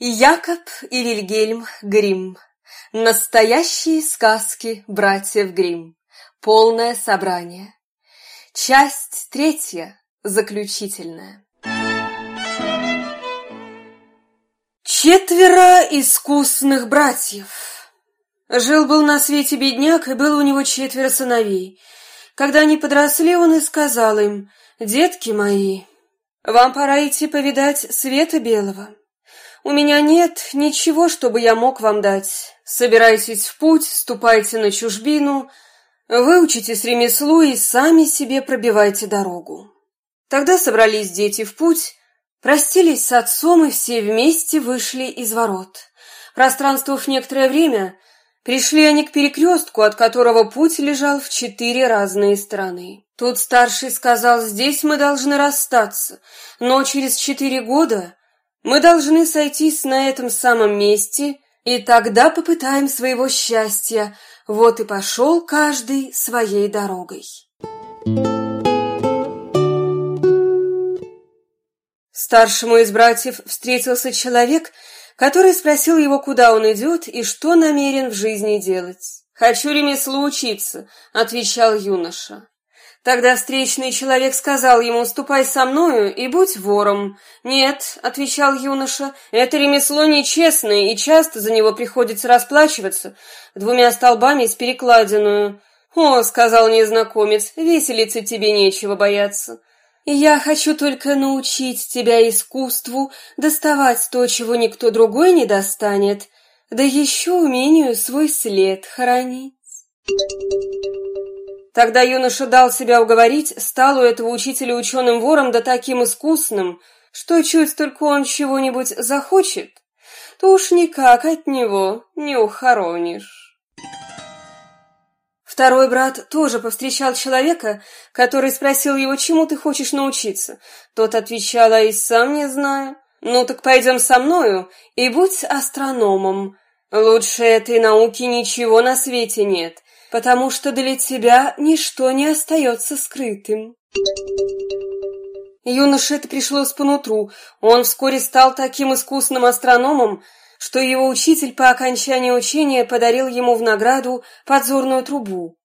Якоб и Вильгельм Грим. Настоящие сказки братьев Грим. Полное собрание. Часть третья, заключительная. Четверо искусных братьев. Жил-был на свете бедняк, и было у него четверо сыновей. Когда они подросли, он и сказал им, «Детки мои, вам пора идти повидать света белого». У меня нет ничего, чтобы я мог вам дать. Собирайтесь в путь, ступайте на чужбину, выучитесь ремеслу и сами себе пробивайте дорогу. Тогда собрались дети в путь, простились с отцом и все вместе вышли из ворот. Пространствовав некоторое время, пришли они к перекрестку, от которого путь лежал в четыре разные стороны. Тут старший сказал, здесь мы должны расстаться, но через четыре года мы должны сойтись на этом самом месте, и тогда попытаем своего счастья. Вот и пошел каждый своей дорогой. Старшему из братьев встретился человек, который спросил его, куда он идет и что намерен в жизни делать. «Хочу ремеслу учиться», — отвечал юноша. Тогда встречный человек сказал ему, «Ступай со мною и будь вором». «Нет», — отвечал юноша, — «это ремесло нечестное, и часто за него приходится расплачиваться двумя столбами с перекладиную». «О», — сказал незнакомец, — «веселиться тебе нечего бояться». «Я хочу только научить тебя искусству доставать то, чего никто другой не достанет, да еще умению свой след хоронить». Тогда юноша дал себя уговорить, стал у этого учителя ученым-вором да таким искусным, что чуть только он чего-нибудь захочет, то уж никак от него не ухоронишь. Второй брат тоже повстречал человека, который спросил его, чему ты хочешь научиться. Тот отвечал, а и сам не знаю. Ну так пойдем со мною и будь астрономом. Лучше этой науки ничего на свете нет потому что для тебя ничто не остается скрытым. Юноше это пришлось по нутру. Он вскоре стал таким искусным астрономом, что его учитель по окончании учения подарил ему в награду подзорную трубу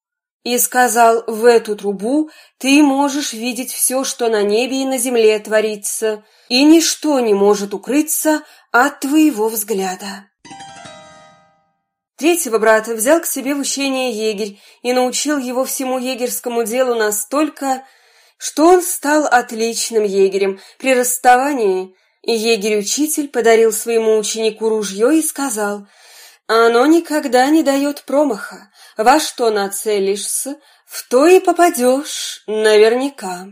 и сказал, в эту трубу ты можешь видеть все, что на небе и на земле творится, и ничто не может укрыться от твоего взгляда. Третьего брата взял к себе в учение егерь и научил его всему егерскому делу настолько, что он стал отличным егерем. При расставании егерь-учитель подарил своему ученику ружье и сказал, «Оно никогда не дает промаха. Во что нацелишься, в то и попадешь наверняка».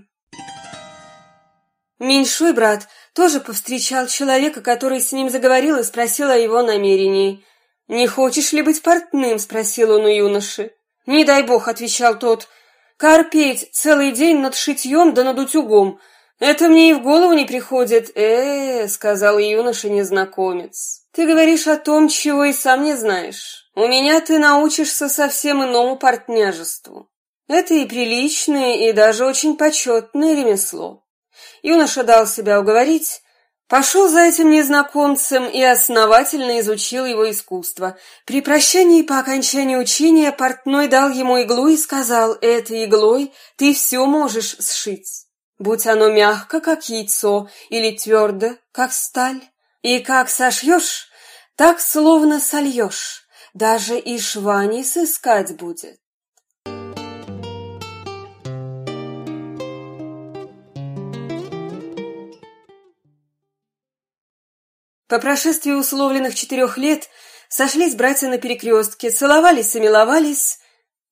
Меньшой брат тоже повстречал человека, который с ним заговорил и спросил о его намерении – «Не хочешь ли быть портным?» — спросил он у юноши. «Не дай бог», — отвечал тот, — «корпеть целый день над шитьем да над утюгом. Это мне и в голову не приходит». «Э-э», — сказал юноша-незнакомец, — «ты говоришь о том, чего и сам не знаешь. У меня ты научишься совсем иному портняжеству. Это и приличное, и даже очень почетное ремесло». Юноша дал себя уговорить, Пошел за этим незнакомцем и основательно изучил его искусство. При прощании по окончании учения портной дал ему иглу и сказал, «Этой иглой ты все можешь сшить, будь оно мягко, как яйцо, или твердо, как сталь. И как сошьешь, так словно сольешь, даже и шва не сыскать будет». По прошествии условленных четырех лет сошлись братья на перекрестке, целовались и миловались,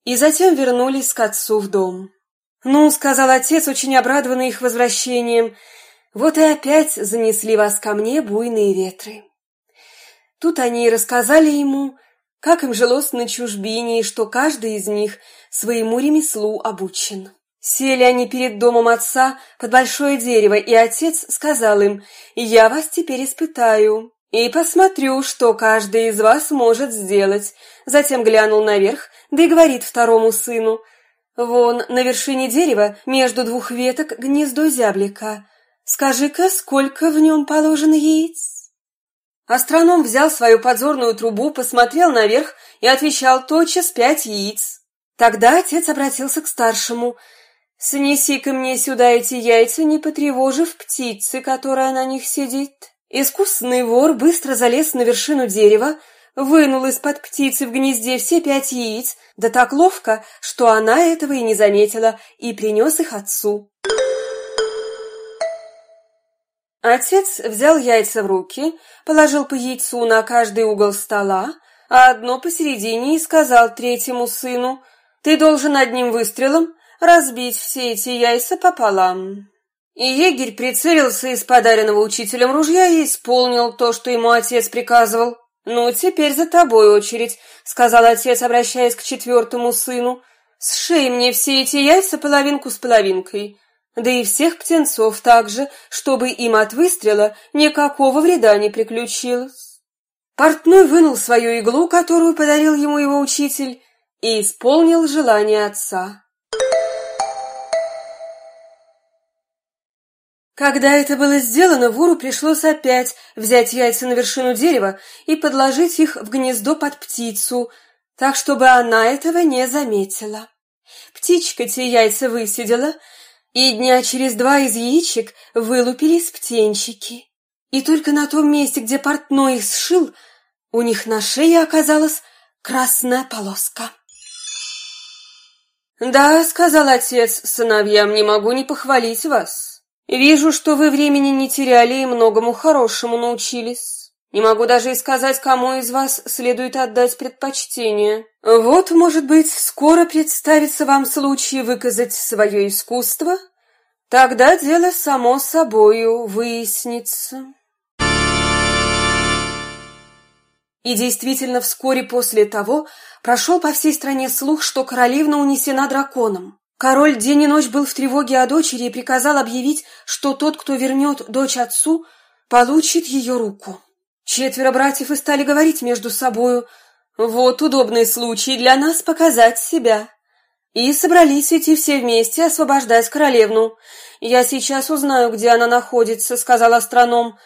и затем вернулись к отцу в дом. «Ну, — сказал отец, очень обрадованный их возвращением, — вот и опять занесли вас ко мне буйные ветры». Тут они и рассказали ему, как им жилось на чужбине, и что каждый из них своему ремеслу обучен. Сели они перед домом отца под большое дерево, и отец сказал им, «Я вас теперь испытаю и посмотрю, что каждый из вас может сделать». Затем глянул наверх, да и говорит второму сыну, «Вон на вершине дерева между двух веток гнездо зяблика. Скажи-ка, сколько в нем положено яиц?» Астроном взял свою подзорную трубу, посмотрел наверх и отвечал тотчас пять яиц. Тогда отец обратился к старшему. «Снеси-ка мне сюда эти яйца, не потревожив птицы, которая на них сидит». Искусный вор быстро залез на вершину дерева, вынул из-под птицы в гнезде все пять яиц, да так ловко, что она этого и не заметила, и принес их отцу. Отец взял яйца в руки, положил по яйцу на каждый угол стола, а одно посередине и сказал третьему сыну, «Ты должен одним выстрелом разбить все эти яйца пополам». И егерь прицелился из подаренного учителем ружья и исполнил то, что ему отец приказывал. «Ну, теперь за тобой очередь», — сказал отец, обращаясь к четвертому сыну. «Сшей мне все эти яйца половинку с половинкой, да и всех птенцов также, чтобы им от выстрела никакого вреда не приключилось». Портной вынул свою иглу, которую подарил ему его учитель, и исполнил желание отца. Когда это было сделано, вору пришлось опять взять яйца на вершину дерева и подложить их в гнездо под птицу, так, чтобы она этого не заметила. Птичка те яйца высидела, и дня через два из яичек вылупились птенчики. И только на том месте, где портной их сшил, у них на шее оказалась красная полоска. «Да», — сказал отец сыновьям, — «не могу не похвалить вас». Вижу, что вы времени не теряли и многому хорошему научились. Не могу даже и сказать, кому из вас следует отдать предпочтение. Вот, может быть, скоро представится вам случай выказать свое искусство. Тогда дело само собою выяснится. И действительно, вскоре после того прошел по всей стране слух, что королевна унесена драконом. Король день и ночь был в тревоге о дочери и приказал объявить, что тот, кто вернет дочь отцу, получит ее руку. Четверо братьев и стали говорить между собою, «Вот удобный случай для нас показать себя». И собрались идти все вместе освобождать королевну. «Я сейчас узнаю, где она находится», — сказал астроном.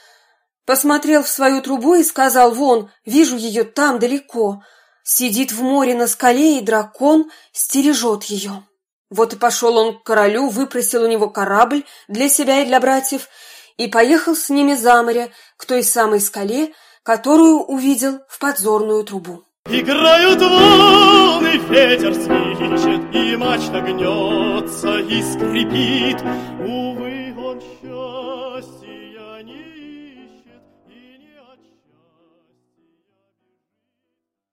Посмотрел в свою трубу и сказал, «Вон, вижу ее там далеко. Сидит в море на скале, и дракон стережет ее». Вот и пошел он к королю, выпросил у него корабль для себя и для братьев и поехал с ними за море к той самой скале, которую увидел в подзорную трубу. Играют волны, ветер свищет, и мачта гнется и скрипит. Увы, он счастья не ищет и не от счастья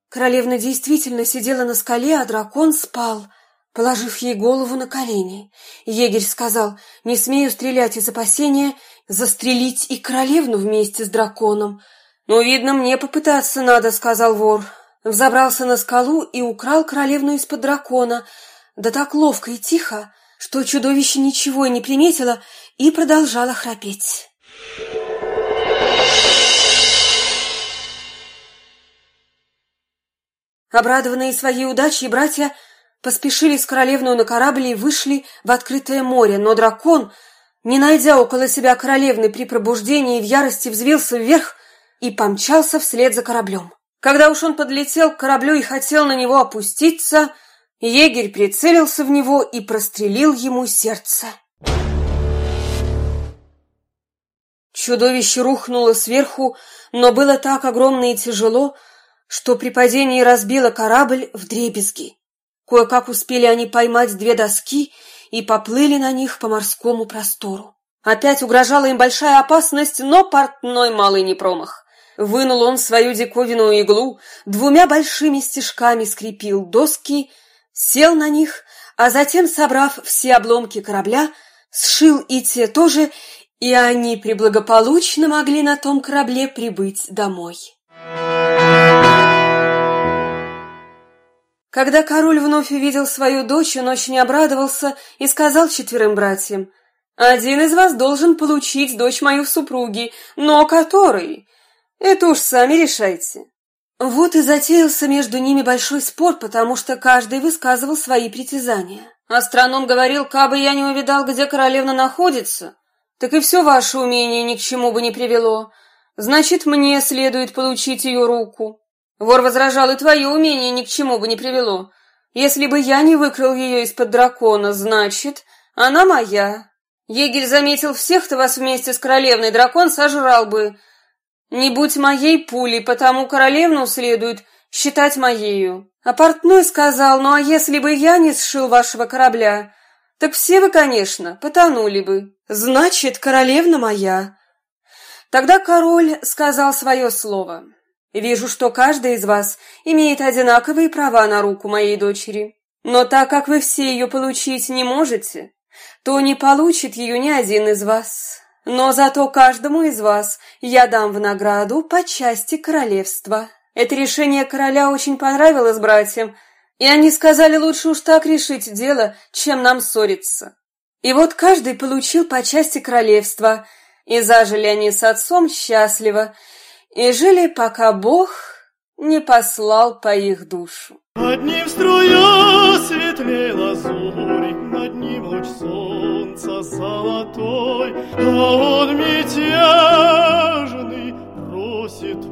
Королевна действительно сидела на скале, а дракон спал – положив ей голову на колени. Егерь сказал, не смею стрелять из опасения, застрелить и королевну вместе с драконом. «Ну, видно, мне попытаться надо», — сказал вор. Взобрался на скалу и украл королевну из-под дракона, да так ловко и тихо, что чудовище ничего и не приметило и продолжало храпеть. Обрадованные своей удачей, братья поспешили с королевную на корабль и вышли в открытое море, но дракон, не найдя около себя королевны при пробуждении, в ярости взвился вверх и помчался вслед за кораблем. Когда уж он подлетел к кораблю и хотел на него опуститься, егерь прицелился в него и прострелил ему сердце. Чудовище рухнуло сверху, но было так огромно и тяжело, что при падении разбило корабль в дребезги. Кое-как успели они поймать две доски и поплыли на них по морскому простору. Опять угрожала им большая опасность, но портной малый не промах. Вынул он свою диковинную иглу, двумя большими стежками скрепил доски, сел на них, а затем, собрав все обломки корабля, сшил и те тоже, и они преблагополучно могли на том корабле прибыть домой. Когда король вновь увидел свою дочь, он очень обрадовался и сказал четверым братьям, «Один из вас должен получить дочь мою в супруги, но который? Это уж сами решайте». Вот и затеялся между ними большой спор, потому что каждый высказывал свои притязания. Астроном говорил, кабы я не увидал, где королевна находится, так и все ваше умение ни к чему бы не привело. значит, мне следует получить ее руку. Вор возражал, и твое умение ни к чему бы не привело. Если бы я не выкрал ее из-под дракона, значит, она моя. Егерь заметил всех-то вас вместе с королевной, дракон сожрал бы. Не будь моей пулей, потому королевну следует считать моею. А портной сказал, ну а если бы я не сшил вашего корабля, так все вы, конечно, потонули бы. Значит, королевна моя. Тогда король сказал свое слово. Вижу, что каждый из вас имеет одинаковые права на руку моей дочери. Но так как вы все ее получить не можете, то не получит ее ни один из вас. Но зато каждому из вас я дам в награду по части королевства. Это решение короля очень понравилось братьям, и они сказали, лучше уж так решить дело, чем нам ссориться. И вот каждый получил по части королевства, и зажили они с отцом счастливо, и жили, пока Бог не послал по их душу. Одним струя светлей лазури, над ним луч солнца золотой, а он мятежный просит